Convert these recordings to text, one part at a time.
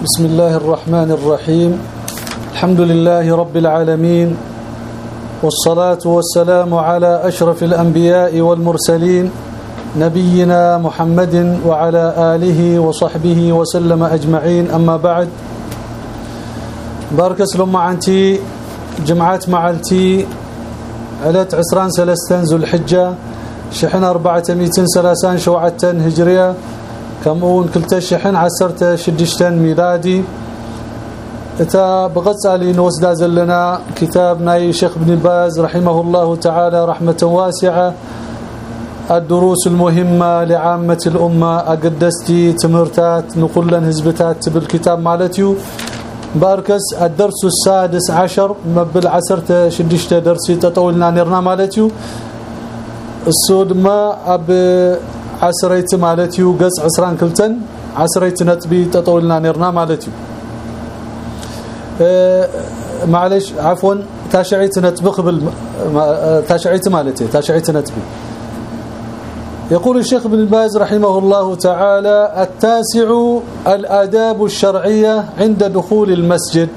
بسم الله الرحمن الرحيم. الحمد لله رب العالمين والصلاة والسلام على أشرف الأنبياء والمرسلين نبينا محمد وعلى آله وصحبه وسلم أجمعين. أما بعد بارك اسلم معنتي جمعات معلتي علت عسران سلستان ذو الحجة شحن أربعة ميتين سلاسان شوعة هجرية كمون كلتا شحن عسرت شدشتن ميلادي. إتا بغصالي نوسدا زلنا كتاب ناي شيخ ابن باز رحمه الله تعالى رحمة واسعة. الدروس المهمة لعامة الأمة أقدستي تمرتات نقول هزبتات بالكتاب مالتيو. باركس الدرس السادس عشر مبل عسرت شدشت درسي تطولنا نرنا مالتيو. السود ما أب عسريت مالتيو قص عسران كلتن عسريت نتبي تطولنا نرنا مالتيو أه معلش عفوا تاشعيت نتبي قبل تاشعيت مالتي تاشعيت نتبي. يقول الشيخ ابن باز رحمه الله تعالى التاسع الآداب الشرعية عند دخول المسجد.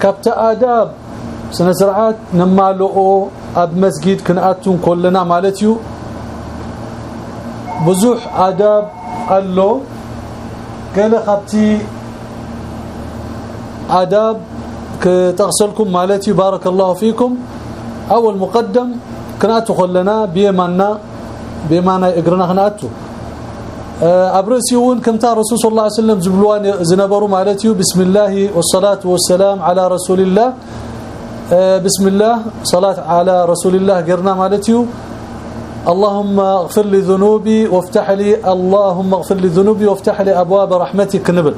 كبت آداب سنسرعات نمالؤو أب مسجد كناتون كلنا مالتيو بزوح آداب قالو قال خبتي آداب كتغسلكم مالتي بارك الله فيكم. أول مقدم كنأتو خلنا بيمانا بيمانا إقرنا خنأتو. ابرسيون كمتا رسول صلى الله عليه وسلم زبلوان زنبروا مالتيو. بسم الله والصلاة والسلام على رسول الله. بسم الله صلاة على رسول الله قرنا مالتيو. اللهم اغفر لي ذنوبي وافتح لي اللهم اغفر لي ذنوبي وافتح لي أبواب رحمتك نبل.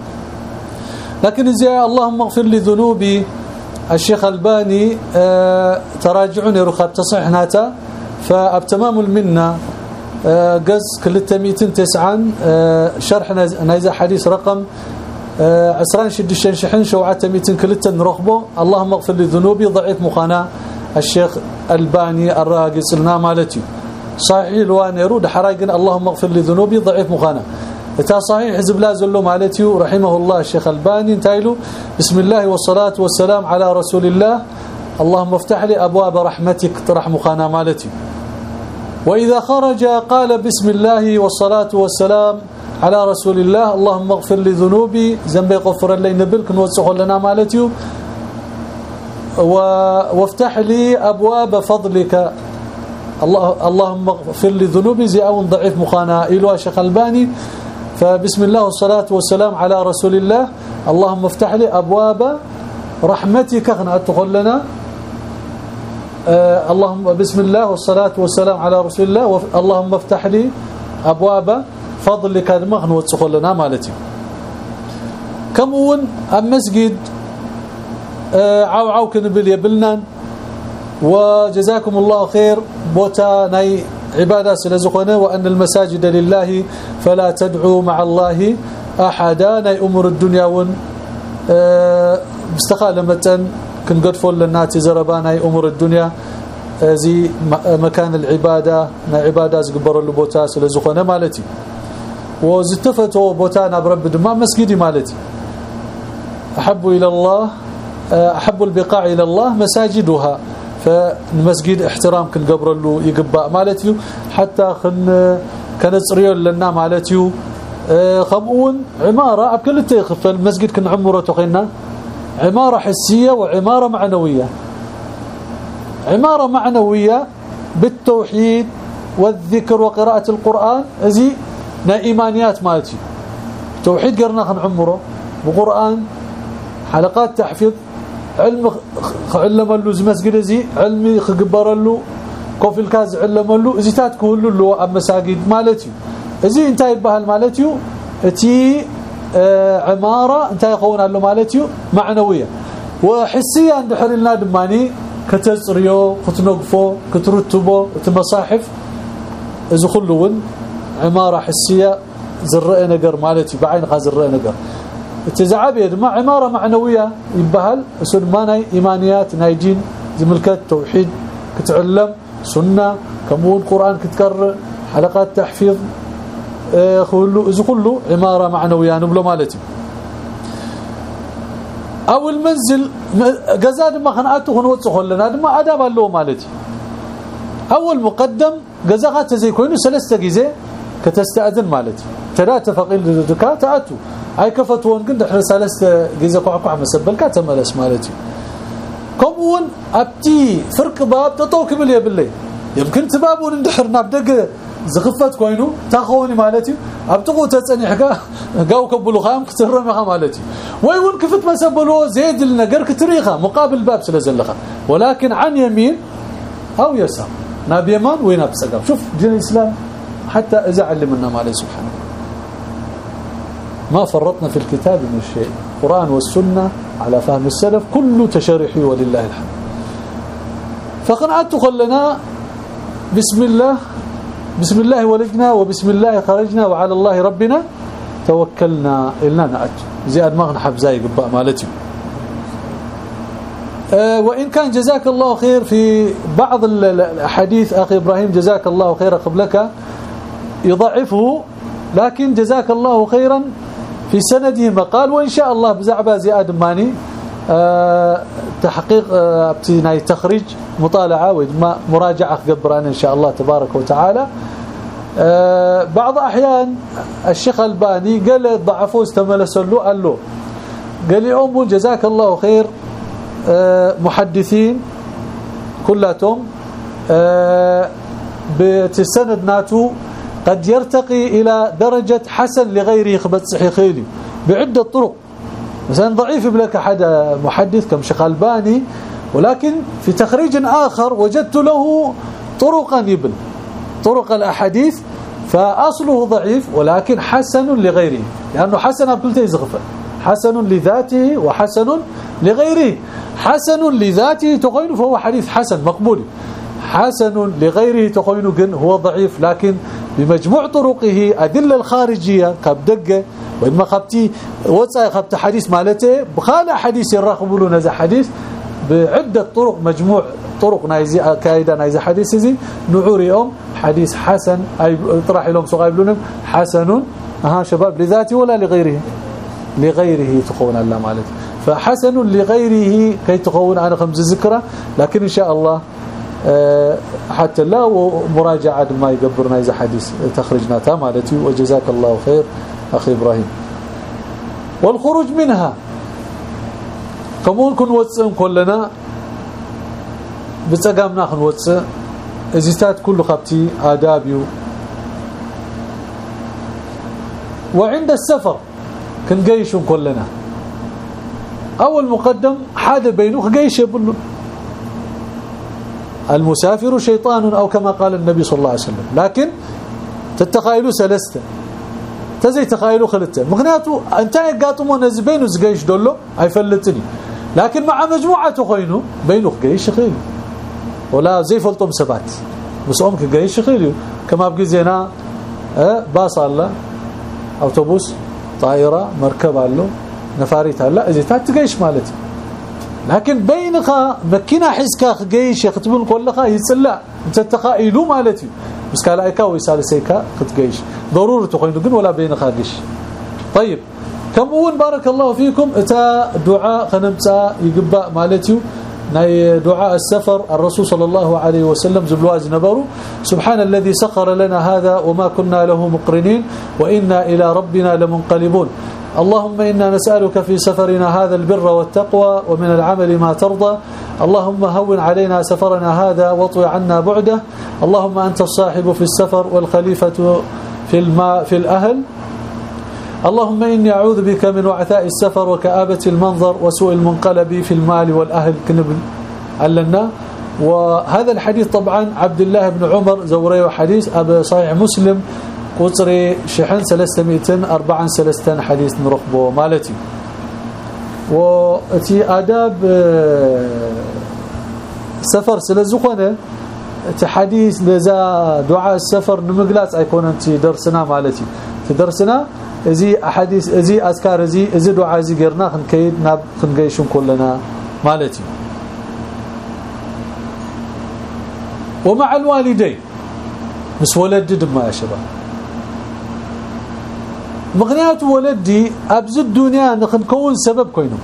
لكن زي اللهم اغفر لي ذنوبي الشيخ الباني تراجعون رخاب تصحيحناتا فابتمام المنة قز كل التميتين تسعان شرح نايزا حديث رقم عسران شد الشنشحن شوعة تميتين كل نرخبه اللهم اغفر لي ذنوبي ضعيف مقانا الشيخ الباني الراقص لنا مالتي. صحيح الوانيرو دحراقن اللهم اغفر لي ذنوبي ضعيف مقانا تا صحيح حزب لا زلو مالتي. رحمه الله الشيخ الباني. انتايلو بسم الله والصلاة والسلام على رسول الله. اللهم افتح لي أبواب رحمتك. طرح مخانا مالتي. وإذا خرج قال بسم الله والصلاة والسلام على رسول الله. اللهم اغفر لي ذنوبي ذنبي غفر لي. نبلك نوسخ لنا مالتي. وافتح لي أبواب فضلك. الله اللهم اغفر لي ذنوبي زي أو ضعيف مخانا. إلو شيخ ألباني. فبسم الله والصلاة والسلام على رسول الله. اللهم افتح لي أبواب رحمتك أدخل لنا. آه اللهم بسم الله والصلاة والسلام على رسول الله. اللهم افتح لي أبواب فضلك المغن وتدخل لنا مالتي. كمون المسجد آه عاو عاو كنبل يبلنا وجزاكم الله خير. بوتا ناي عبادة سلزقنا وأن المساجد لله فلا تدعوا مع الله أحدا. ناي أمور الدنيا ون استقالمه كنقدفوا للناس زربانا أمور الدنيا زي مكان العبادة. نا عبادة زقبر له بوتا سلزقنا مالتي. وزتفتوا بوتا نبرب دما مسجدي مالتي. أحب إلى الله أحب البقاع إلى الله مساجدها. فالمسجد احترام كنقبر له يقبأ مالتيو حتى خن كنصريو لنا مالتيو. خمون عمارة بكل تخف المسجد كنعمره تخينا عمارة حسية وعمارة معنوية. عمارة معنوية بالتوحيد والذكر وقراءة القرآن أزي نا إيمانيات مالتي توحيد قرنا خنعمره بقرآن حلقات تحفيظ علم علملو زمسجد زي علمي خغبرلو كوفيل كاز علملو ازيتات كله له اب مساجد مالتي ازي انت يبهل مالتي تي عماره انت يكون له مالتي معنويه وحسيا اندحر لنا دماني كتصريو كتنقفو كترتبو تمصاحف اذا كلون عماره حسيه زرئ نجر مالتي بعين غازرئ نجر تزعبي ما عمارة معنوية. يبهل اسد ما ناي إيمانيات نايجين زملكت توحيد. كتعلم. سنة. كمون قرآن كتقرا حلقات تحفيظ. كله إذا كله عمارة معنوية. نبلو مالتي أو المنزل. جزاد ما خناته خنوص خلنا دما اداب له مالتي اول مقدم جزاغات زي كوينو ثلاثة غيزة. كتستأذن مالتي ثلاثة فقيل تاتوا أي كفتون كنت ثلاثة غيزه قعقع مسبلكا تملس مالتي. كمون أبتي فرق باب تطوك بالي بالله يمكن تبابون اندحرنا بدقه زخفت كوينو تاخوني مالتي. ابتقو تصنيحكا قاو كبلو خام كترمخا مالتي. وي وين كفت مسبلو زيد النجر كتريخه مقابل باب سلازلخه ولكن عن يمين أو يسار. ناب يمان وين بسقف شوف دين الإسلام حتى إذا علمنا ما عليه سبحانه ما فرطنا في الكتاب من شيء. القرآن والسنة على فهم السلف كله تشريحي ولله الحمد. فقنعت خلنا بسم الله بسم الله ولجنا وبسم الله خرجنا وعلى الله ربنا توكلنا. إلنا نأت زي أدماغنا حبزاي قباء مالتي. أه وإن كان جزاك الله خير في بعض الأحاديث أخي إبراهيم جزاك الله خير قبلك يضعفه لكن جزاك الله خيرا في سنده مقال وإن شاء الله بزعبا زي آدماني أه تحقيق أه ابتناي تخريج مطالعة وما مراجعة قبران إن شاء الله تبارك وتعالى. أه بعض أحيان الشيخ الباني قال ضعفوا استملسوا له قال له قال لي أم جزاك الله خير أه محدثين كلاتهم أه بتسند ناتو قد يرتقي إلى درجة حسن لغيره خبت صحيحيلي بعدة طرق. مثلا ضعيف بلك حد محدث كم شيخ ألباني ولكن في تخريج آخر وجدت له طرقا يبن. طرق الأحاديث فأصله ضعيف ولكن حسن لغيره. لأنه حسن بكل يزغفه حسن لذاته وحسن لغيره. حسن لذاته تقين فهو حديث حسن مقبول. حسن لغيره تقين هو ضعيف لكن بمجموع طرقه أدلة الخارجية كبدقة وإنما خبتي وصاي خبت حديث مالته بخال حديث يرقبوا له حديث بعدة طرق مجموع طرق نايزي كايدا نايزي حديث زي نعور يوم حديث حسن أي طرح لهم صغيب لهم حسن ها شباب لذاته ولا لغيره؟ لغيره تقون الله مالته. فحسن لغيره كي تقون أنا خمس ذكرى لكن إن شاء الله حتى لا مراجعه ما يقبرنا إذا حديث تخرجنا مالتي وجزاك الله خير أخي إبراهيم. والخروج منها كمون كن وصم كلنا بصقامنا خنوص ازيتات كله خبتي آدابيو وعند السفر كنقيش كلنا. أول مقدم حاد بينه قيش يبلو. المسافر شيطان أو كما قال النبي صلى الله عليه وسلم. لكن تتخيلوا سلسته. تزي تخيلوا خلته. مغنياتو انت يقاطموا نزبين وزقيش دولو ايفلتني. لكن مع مجموعة خينو بينه قيش خيل ولا زي فلطم سبات. بس أمك قيش خيل كما بقي زينا آه باص الله أوتوبوس طائرة مركب الله نفاريت الله إذا تاتقيش مالتي. لكن بينك مكينا حسكا خجيش يختبون كلها يصلى تخايلو مالتي. بس قال ايكا ويسالسيكا خطجيش ضروري تخينو كن ولا بينك خاجش طيب. كم اول بارك الله فيكم. إتا دعاء خنمصا يقبأ مالتي. ناي دعاء السفر. الرسول صلى الله عليه وسلم زبلواز نبرو سبحان الذي سخر لنا هذا وما كنا له مقرنين. وإنا إلى ربنا لمنقلبون. اللهم إنا نسألك في سفرنا هذا البر والتقوى ومن العمل ما ترضى. اللهم هون علينا سفرنا هذا واطوي عنا بعده. اللهم أنت الصاحب في السفر والخليفة في الماء في الأهل. اللهم إني أعوذ بك من وعثاء السفر وكآبة المنظر وسوء المنقلب في المال والأهل. كنب علنا وهذا الحديث طبعا عبد الله بن عمر زوري حديث أبي صحيح مسلم. قطري شحن 304 سلستان حديث نرقبه مالتي. وتي آداب سفر سلزخونه تحديث لذا دعاء السفر نمغلاص أيكون انت درسنا مالتي. تدرسنا ازي أحاديث ازي أذكار ازي ازي دعاء ازي غيرنا خنكيد ناب خنغيشون كلنا مالتي. ومع الوالدين مس ولد دما يا شباب. مغنيات ولدي ابز الدنيا نكون سبب كوينو.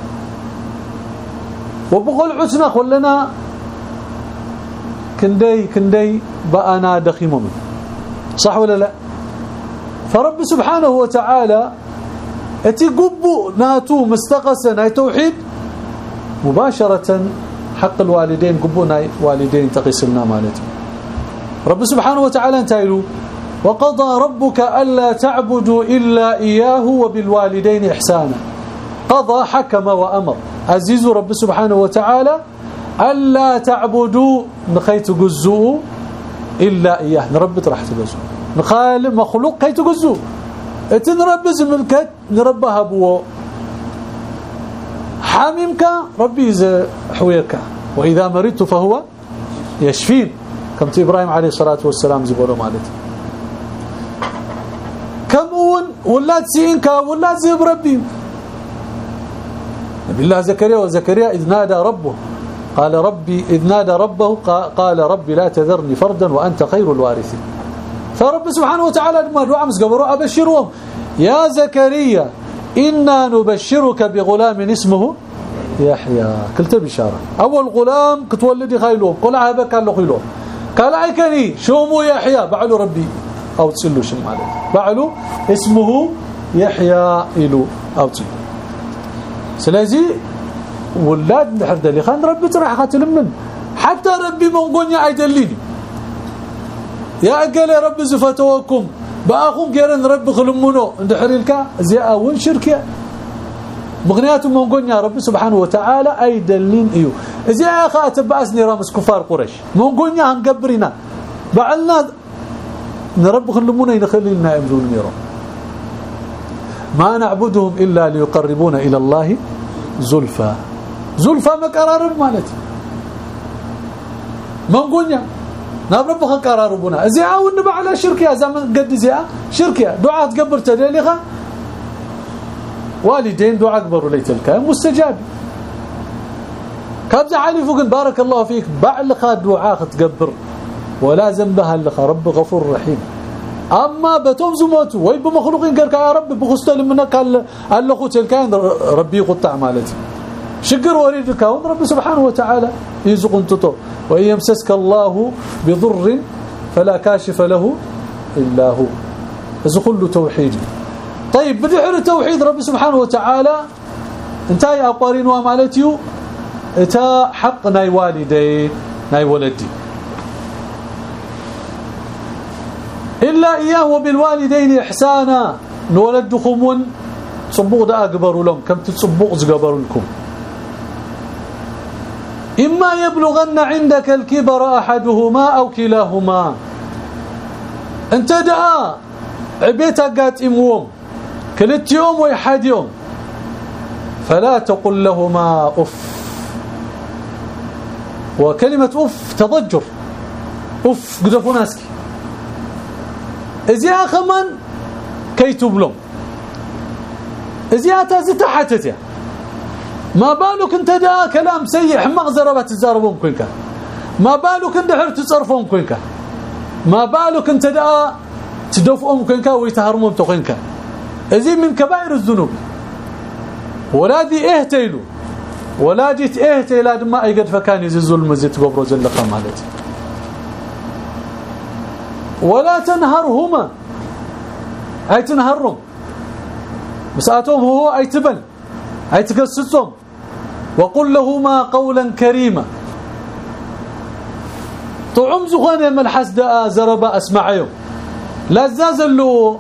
وبقول عسنا خلنا كندي كندي بأنا دخيم من. صح ولا لا؟ فرب سبحانه وتعالى أتي قبو ناتو مستقسا ناي توحيد مباشرة حق الوالدين قبو ناي والدين تقسمنا مالتي. رب سبحانه وتعالى انتايلو وقضى ربك ألا تعبدوا إلا إياه وبالوالدين إحسانا. قضى حكم وأمر. عزيز رب سبحانه وتعالى ألا تعبدوا نخيت جزوا إلا إياه. نرب راح تجزوا نخال مخلوق كي تجزوا تنرب زملكت نربها بو حاممك ربي حويك. وإذا مرضت فهو يشفين. كم إبراهيم عليه الصلاة والسلام زبولو مالتي. كمون ولاد سينكا ولاد زيب ربي. نبي الله زكريا وزكريا إذ نادى ربه. قال ربي إذ نادى ربه قال ربي لا تذرني فردا وأنت خير الوارثين. فرب سبحانه وتعالى ما دعاء مسقبروا أبشرهم يا زكريا إنا نبشرك بغلام اسمه يحيى. كلت بشارة أول غلام كتولدي خيلوم قل عهبك قال له خيلوم قال عيكني شومو يحيى. بعلو ربي. أو تسلو شم عليه بعلو اسمه يحيى إلو أو تسلو سلازي ولاد نحرد لي خان ربي تراح من حتى ربي منقوني عيدليني يا أقل يا رب زفتوكم باخم غيرن رب خلمونو اندحريلك زي اون شركه مغنيات منقوني رب سبحانه وتعالى ايدلين ايو زي اخا تباسني رامس كفار قريش منقوني هنقبرنا بعلنا نرب خلمونا ينخلينا يمزون ميرو ما نعبدهم إلا ليقربونا إلى الله زلفى. زلفى مقرارب مالتي. منقونيا نابرب قراربنا ازيا ونبع على شركة. زمن قد زيا شركة. دعاء تقبر تدليخة. والدين دعاء أكبر ليتلك مستجاب. كابز علي فوق بارك الله فيك. بعلخ دعاء تقبر. ولا ذنبها لك رب غفور رحيم. أما بتوم زموت وي بمخلوقين قالك يا رب بخستل منك قال له تلكان ربي قطع مالتي. شكر وريدك رب سبحانه وتعالى يزق انتطو وإن يمسسك الله بضر فلا كاشف له إلا هو. إذا كله توحيد. طيب بدحر توحيد رب سبحانه وتعالى انتهي أقوارين ومالتيو اتا حق ناي والدي ناي ولدي. إلا إياه وبالوالدين إحسانا. نولدكم صبوغ دا أقبروا لهم. كم تصبوغ زقبروا لكم. إما يبلغن عندك الكبر أحدهما أو كلاهما. أنت دعا عبيتك قات إموم. كلت يوم ويحد يوم. فلا تقل لهما أف. وكلمة أف تضجر. أف قدفوا ناسك. إذا خمان كي تبلم إذا تازي تحتتها ما بالك انت دا كلام سيء حمق زربات تزاربون كوينك ما بالك انت حر تصرفون كوينك ما بالك انت دا تدفؤهم كوينك ويتهرمون تقينك ازي من كبائر الذنوب ولادي اهتيلو ولادي اهتيلا ما اي قد فكان يزي الظلم زي تقبرو زلقا مالتي ولا تنهرهما. أي تنهرهم. مساتهم هو أي تبل. أي تقصصهم وقل لهما قولا كريما. طعم زغانه ملحس دا زربا اسمعيهم لا زازلو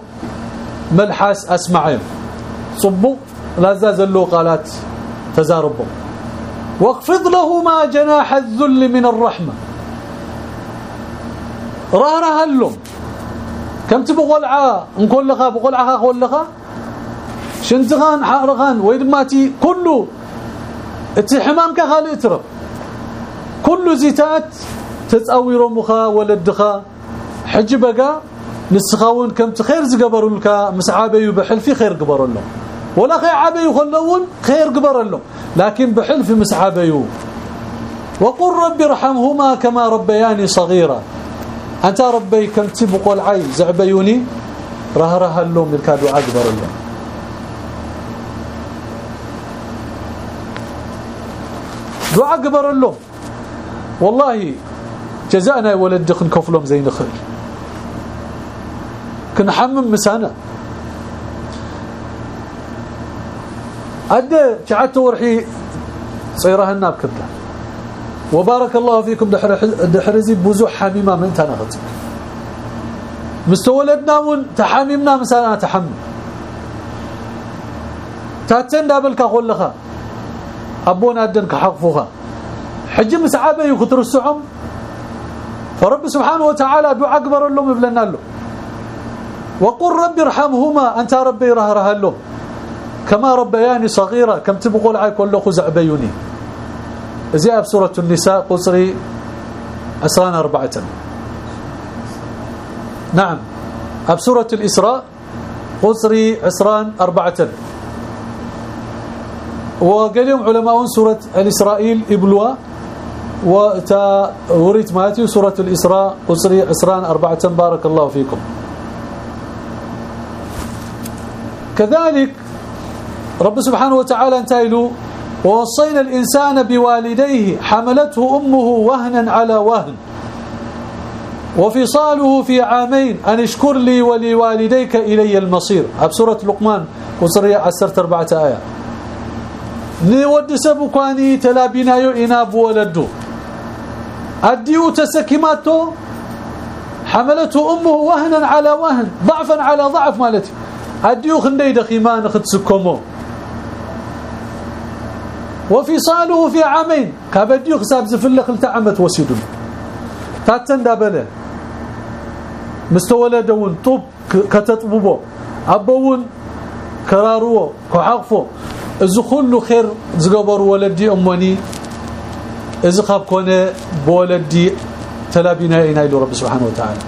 ملحس اسمعيهم صبوا لا زازلو قالات تزاربوا واخفض لهما جناح الذل من الرحمة. راه لهم كم تبغوا العا نقول لها بقول عها قول لها؟ شنتغان حارغان ويدماتي كله اتي حمامك خالي اترب كل زيتات تتصاويرو مخا ولدخا حج بقى نسخاون كم تخير زقبروا لك مسعابي بحلف خير قبروا له ولا خير عابي يخلون خير قبر له لكن بحلف مسعابي وقل رب ارحمهما كما ربياني صغيرا. انت ربي كنت تبقى عي زعبيوني راه راه اللوم للكادو اكبر اللوم دعاء قبر اللوم والله جزاءنا يا ولد دخن كفلهم زي نخل كنحمم مسانا. أدى شعت ورحي صيرها الناب كبله وبارك الله فيكم. دحرزي بوزو حميمة من تناغت مستولدنا ون تحميمنا مسانا تحمم تاتن دابلك خلخا أبونا دنك حقفوها حج مسعابه يخطرسعهم فرب سبحانه وتعالى دعاء أكبر لهم يبلنا له. وقل رب ارحمهما. أنت ربي رهره له. كما ربياني صغيره كم تبقوا لعي كله خزع بيوني زي بسوره النساء قصري اسران أربعة. نعم. بسوره الإسراء قصري عسران أربعة. وقال لهم علماء سورة الإسرائيل إبلوا وتا وريت ماتي سورة الإسراء قصري عسران أربعة. بارك الله فيكم. كذلك رب سبحانه وتعالى انتهى له ووصينا الإنسان بوالديه حملته أمه وهنا على وهن. وفصاله في عامين أن اشكر لي ولوالديك إلي المصير. بسورة لقمان وصرية عسرت أربعة آية. نود سبكاني تلابينايو إناب ولدو أديو تسكيماتو حملته أمه وهنا على وهن ضعفا على ضعف مالتي. أديو خندي دخيمان خدسكمو وفصاله في عامين. كبديو حساب زفل خلت عمت وسيدون تاتن دابلة. مستولدون طوب كتطببو. ابون كرارو كحقفو اذا كله خير زغبر ولدي امني اذا خاب كونه بولدي تلابينا إلى رب سبحانه وتعالى.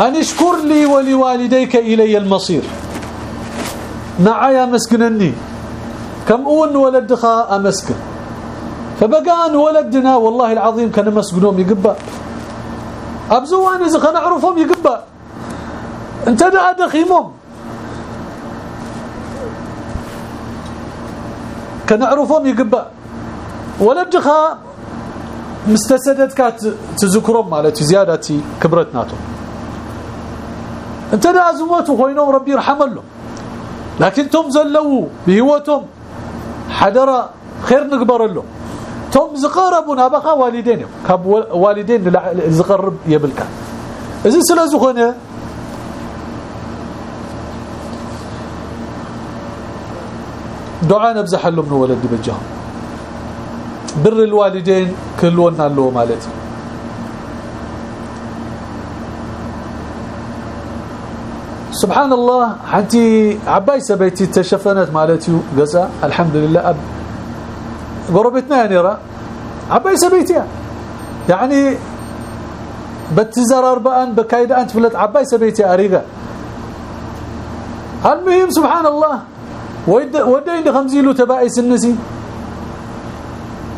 أن اشكر لي ولوالديك إلي المصير. نعيا مسكنني. كم أون ولدخا امسك فبقان ولدنا والله العظيم كان مسجنهم يقبأ. أبزوان إذا كان نعرفهم يقبأ. أنت دا دخيمهم كان نعرفهم يقبأ. ولدخا مستسدت كات تذكرهم مالتي زيادتي كبرتناتهم أنت دا ازموتوا خوينهم ربي يرحم لهم. لكن تم زلوا بهوتهم حدر خير نقبر له توم زقربنا بقى والدين كاب والدين زقرب يبلك. اذا سلازخونه دعاء نبزح له من ولد بجهم بر الوالدين كلونا له مالتي. سبحان الله حتى عباي سبيتي تشفنت مالتي قزا الحمد لله أب قربتنا يعني را. عباي سبيتي يعني. بتزر اربعا بكايد أنت فلت عباي سبيتي اريغا المهم سبحان الله ودين خمسين له تبائس النسي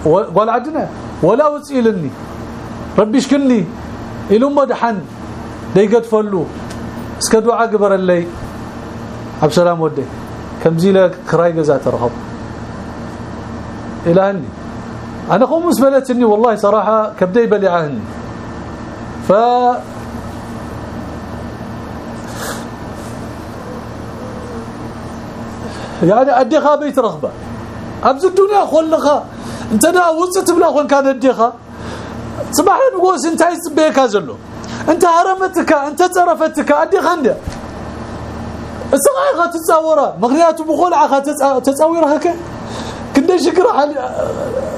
ولا عدنا ولا وسيلني ربي اشكلني إلى مدحن ديقت فلو. اسك دعاء قبر اللي عبد السلام ودي كم زيلك كراي جزا ترهب الهني أنا خمس بلتني والله صراحة كبدي بلعهني ف يعني اديخا بيت رغبه ابز الدنيا خلخا انت دا وصت بلا كان اديخا صباح نقول انت بيك زلو انت هرمتك انت تصرفتك ادي خنده الصغيرة تتصوره مغريات بقول عخا تتصورها ك كنده شكر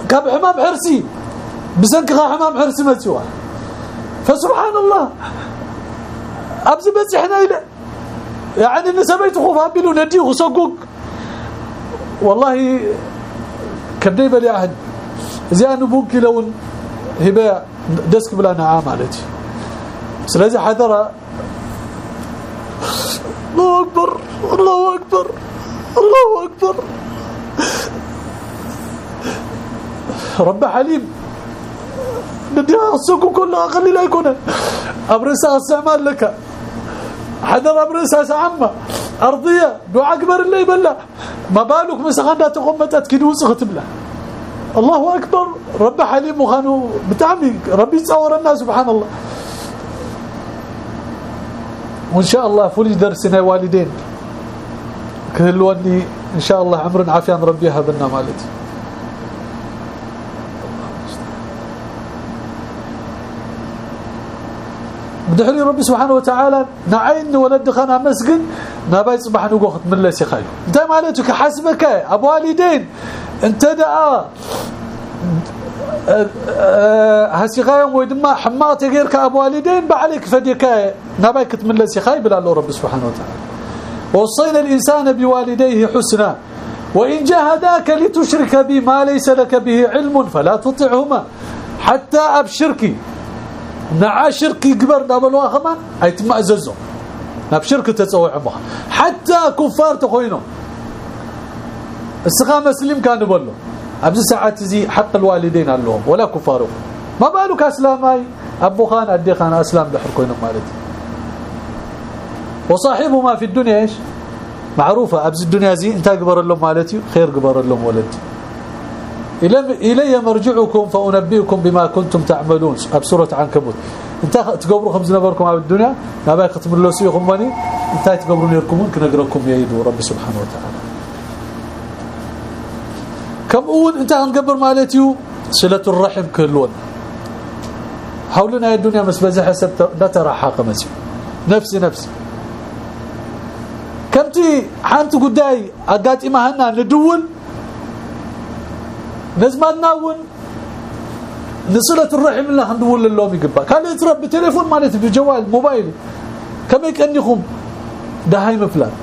كاب حمام حرسي. بسنك حمام حرسي متوا فسبحان الله. أبز بس إحنا إلى يعني ان سميت خوف ابيلو ندي وسقوق والله كبدي بلي عهد زي انو بوك لون هبه دسك بلا نعام عليتي. سلازي حذر. الله أكبر الله أكبر الله أكبر. رب حليم بدي السوق كلها خلي لا يكون. أبرسها أستعمال لك. حذر أبرسها سعمة أرضية دعاء أكبر اللي يبلع ما بالك مسخنا تقوم متت كدوس ختبله الله أكبر. رب حليم وخانو بتعمي. ربي تصور الناس سبحان الله. وإن شاء الله فولي درسنا والدين. كهلوني إن شاء الله عمر عافية ربيها بنا مالتي. بدحري ربي سبحانه وتعالى نعين ولد خنا مسجد نباي صباح نقول ختم الله سخاي إنت مالتك حسبك ابو والدين إنت دعا. هسيغايم ويدما حماتي غيرك ابو والدين بعليك فديك نباي ختم الله سخاي بلا الله رب سبحانه وتعالى وصينا الإنسان بوالديه حسنا. وإن جاهداك لتشرك بي ما ليس لك به علم فلا تطعهما. حتى أبشركي نعا شركي قبر دابلوا خمان اي تمأززوا ناب شرك تتصوع بها حتى كفار تخوينه السخاء مسلم كان بلو. أبز ساعات زي حق الوالدين لهم ولا كفار ما بالك اسلامي أبو خان أدي خان أسلام بحر كوينه مالتي. وصاحبهما في الدنيا إيش؟ معروفة أبز الدنيا زي إنت قبر لهم مالتي خير قبر لهم ولدي. إلي مرجعكم فأنبئكم بما كنتم تعملون. بسورة عنكبوت. إنت تقبروا خمس نبركم على الدنيا؟ ما باي ختم الله سيكم مني إنت تقبرون يركمون كنقرأكم يدو رب سبحانه وتعالى. كم أول انت هنقبر مالتيو صلة الرحم كلون. حولنا الدنيا مس بزح حسب حاقة مسي نفسي نفسي. كمتي حانت قداي؟ ما هنا ندول؟ نزمنا ون نصلة الرحم الله ندول لهم يقبا كان يترب بتليفون مالتي بجوال موبايل. كم يكنيكم ده هاي مفلات.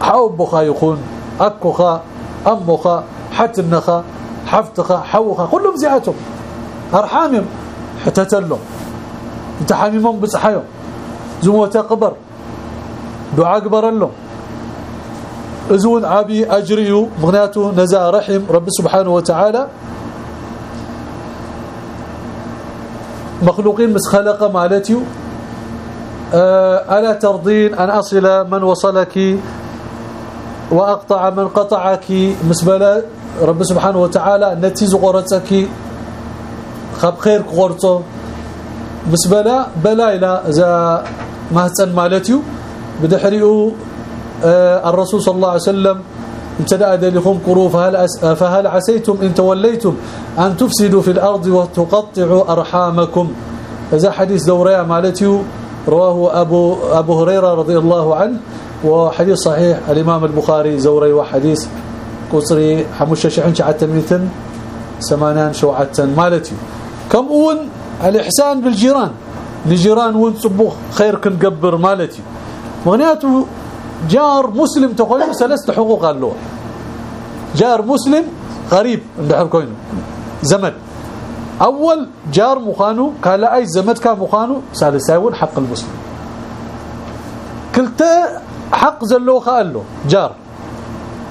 حاوب بخا يكون أكوخا امخا حتنخا حفتخا حوخا كلهم زياتهم أرحامهم حتتلهم انت حاميمهم بصحيهم. زموته قبر دعاء قبر لهم. أزون عبي أجريو. مغنياته نزا رحم. رب سبحانه وتعالى. مخلوقين مس خلق مالتي ألا ترضين أن أصل من وصلك؟ وأقطع من قطعك. مسبله رب سبحانه وتعالى نتي زقرتك خب خير قرطو مسبله بلايلا إذا ما هتن مالتي بدحريو الرسول صلى الله عليه وسلم ابتدأ لكم قروا فهل, فهل عسيتم إن توليتم أن تفسدوا في الأرض وتقطعوا أرحامكم؟ هذا حديث دوريا مالتي رواه أبو, أبو هريرة رضي الله عنه وحديث صحيح. الإمام البخاري زوري وحديث قصري حموش شحن شعت ميتن سمانان شوعة مالتي. كم أون الإحسان بالجيران. لجيران ون صبوخ خير كنقبر مالتي. مغنياته جار مسلم تقول ثلاث حقوق له جار مسلم غريب كوينه زمد. أول جار مخانو قال أي زمد كان مخانو؟ ثالث حق المسلم. كلتا حق زلو خالو جار.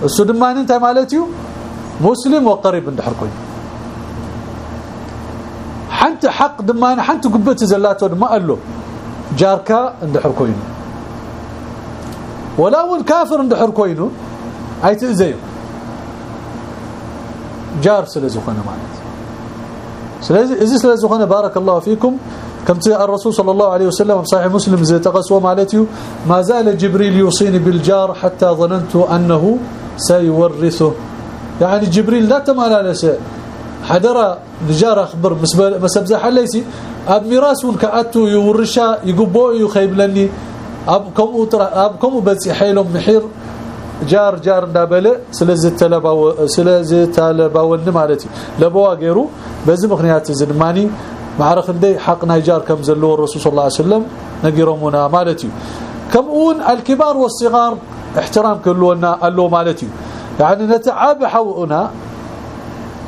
السدمان انت مالتيو مسلم وقريب عند كوينه حنت حق دمان حنت قبته زلاته ما قال له جاركا عند كوينه ولا ول كافر اندحر كوينو اي تزيو جار سلازخنا معنات سلازي اذا بارك الله فيكم كمت الرسول صلى الله عليه وسلم في صحيح مسلم زي تقسوا مالتي ما زال جبريل يوصيني بالجار حتى ظننت أنه سيورثه. يعني جبريل لا تمال على شيء. حدرا الجار أخبر مسبزة حليسي أب ميراس كأتو يورشا يقبو يخيب لني. أب كم أب كم بس حيلهم محير. جار جار دابله سلازي تلباو سلازي تلباو مالتي. لبوا غيرو. بزي مخنيات زدماني معرخ اندي حق نيجار كم زلوا الرسول صلى الله عليه وسلم نقرمنا مالتي. كم اون الكبار والصغار احترام كلونا قالوا مالتي. يعني نتعب حونا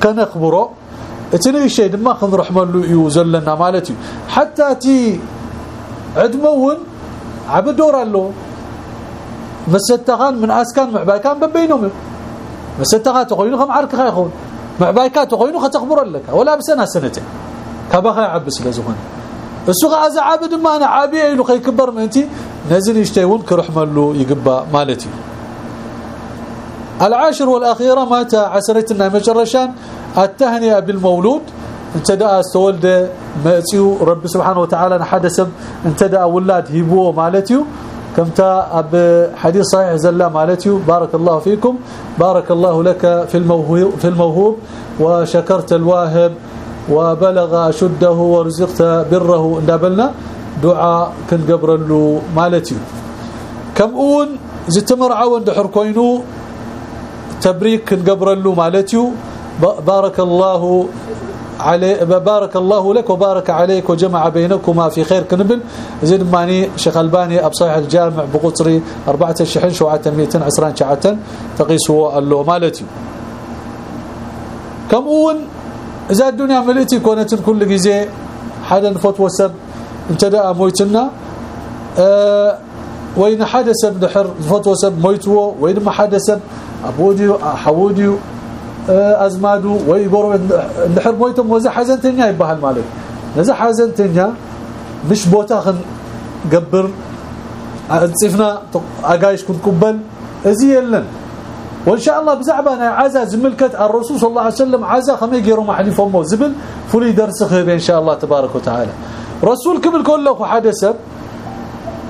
كنخبره اتني شيء ما خذ رحمة له يوزلنا مالتي. حتى تي عدمون عبدور له مستغان من أسكان مع كان بينهم التغان تقولون لهم عرك خيخون. معباي كان تقولون تخبر لك. ولا بسنة سنتين. كبخا عبس لزغن السوق از عبد ما أنا عابي له كبر منتي نزل يشتيون كرحمه له يقبا مالتي العاشر والأخيرة متى عسرتنا مجرشان التهنئة بالمولود انتدأ استولد مأتيو رب سبحانه وتعالى حدث انتدأ أولاد هيبوه مالتيو كمتا أب حديث صحيح زلا مالتيو بارك الله فيكم بارك الله لك في الموهوب في الموهوب وشكرت الواهب وبلغ أشده ورزقت بره. اندبلنا دعاء كنقبر له مالتي كم اون زتمرعوا دحر كوينو تبريك كنقبر له مالتيو بارك الله علي بارك الله لك وبارك عليك وجمع بينكما في خير كنبل. زين ماني شيخ ألباني ابصيح الجامع بقطري 4 شحن شوعة 200 عسران شعة تقيسوا له مالتي كم اون إذا الدنيا ملتي كونت كل غزي حدا فتوى سب انتدى مويتنا. أه وين حدث بدحر فتوى سب مويتو وين ما حدث ابودي حودي أزمادو وي غورو اندحر مويتم وزا حزنتنيا يبحال مالك. نزا حزنتنيا مش بوتا خن قبر انصفنا أقايش كنت قبل ازي يلن. وإن شاء الله بزعبنا عزا زملكت الرسول صلى الله عليه وسلم عزا خمي يغيروا محلي فمو زبل فلي درس خيب إن شاء الله تبارك وتعالى. رسول كبل كله حدث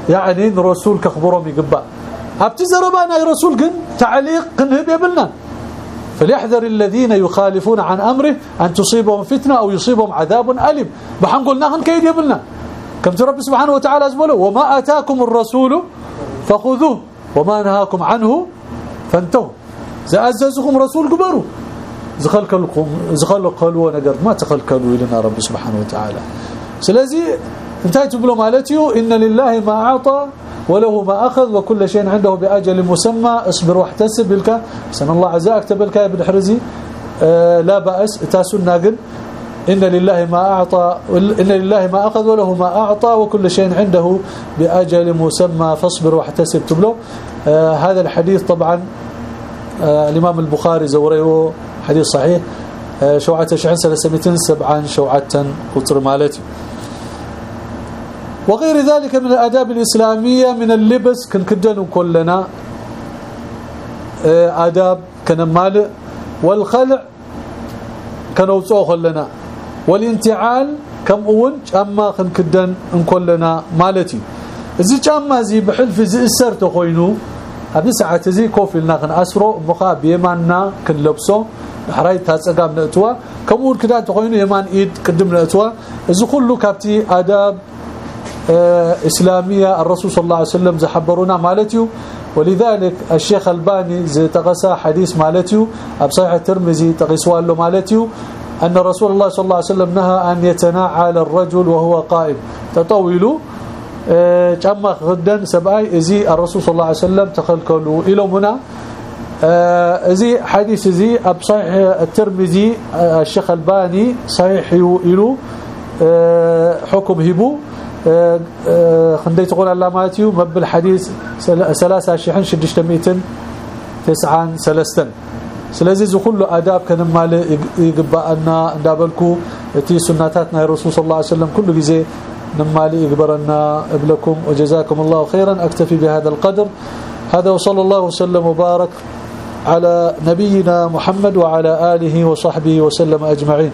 يعني الرسول كخبرهم يقبا أبتي زربانا رسول كن تعليق كنهب يبلنا فليحذر الذين يخالفون عن أمره أن تصيبهم فتنة أو يصيبهم عذاب أليم. بحن قلنا كيد يبلنا كم رب سبحانه وتعالى أزمله؟ وما آتاكم الرسول فخذوه وما نهاكم عنه فانتهوا. زأززكم رسول قبروا زخلكلكم زخلقلوا نقر ما تخلقلوا لنا رب سبحانه وتعالى. سلازي انتهت بلو مالتيو. إن لله ما أعطى وله ما أخذ وكل شيء عنده بأجل مسمى. اصبر واحتسب بلك. سن الله عزاء اكتب لك يا ابن حرزي. آه لا بأس. تاسنا قل. إن لله ما أعطى إن لله ما أخذ وله ما أعطى وكل شيء عنده بأجل مسمى. فاصبر واحتسب. تبلو. آه هذا الحديث طبعا الإمام البخاري زوريه حديث صحيح. آه شوعة شعن سلسمتين سبعا شوعة قطر مالتي. وغير ذلك من الآداب الإسلامية من اللبس كنكدن كلنا. آه، آداب كنمال. والخلع كنوصو خلنا والانتعال كم اون اما كنكدن كلنا مالتي. زي جاما زي بحلف زي اسر تخوينو ابي ساعه زي كوفلنا كناسرو مخا بيماننا كنلبسو حراي تاصقام نتوا كمون كدا تخوينو يمان إيد قدم نتوا زي كله كابتي آداب آه، إسلامية الرسول صلى الله عليه وسلم زحبرونا مالتيو. ولذلك الشيخ الباني زي تغسى حديث مالتيو. بصحيح الترمذي تغسوا له مالتيو. أن رسول الله صلى الله عليه وسلم نهى أن يتناعل الرجل وهو قائم. تطولوا. جمع غدا سبعي ازي الرسول صلى الله عليه وسلم إلى منا ازي آه، حديث زي بصحيح الترمذي الشيخ الباني صحيح يلو حكم هبو خندي تقول الله ماتيو مب الحديث ثلاثة شحن شدشت مئتن تسعان سلستن سلازي زو كل اداب كان مال يقبأنا ندابلكو تي سناتاتنا الرسول صلى الله عليه وسلم كل غزي نمالي يقبرنا أبلكم وجزاكم الله خيرا أكتفي بهذا القدر. هذا وصلى الله وسلم وبارك على نبينا محمد وعلى آله وصحبه وسلم أجمعين.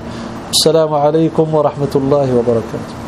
السلام عليكم ورحمة الله وبركاته.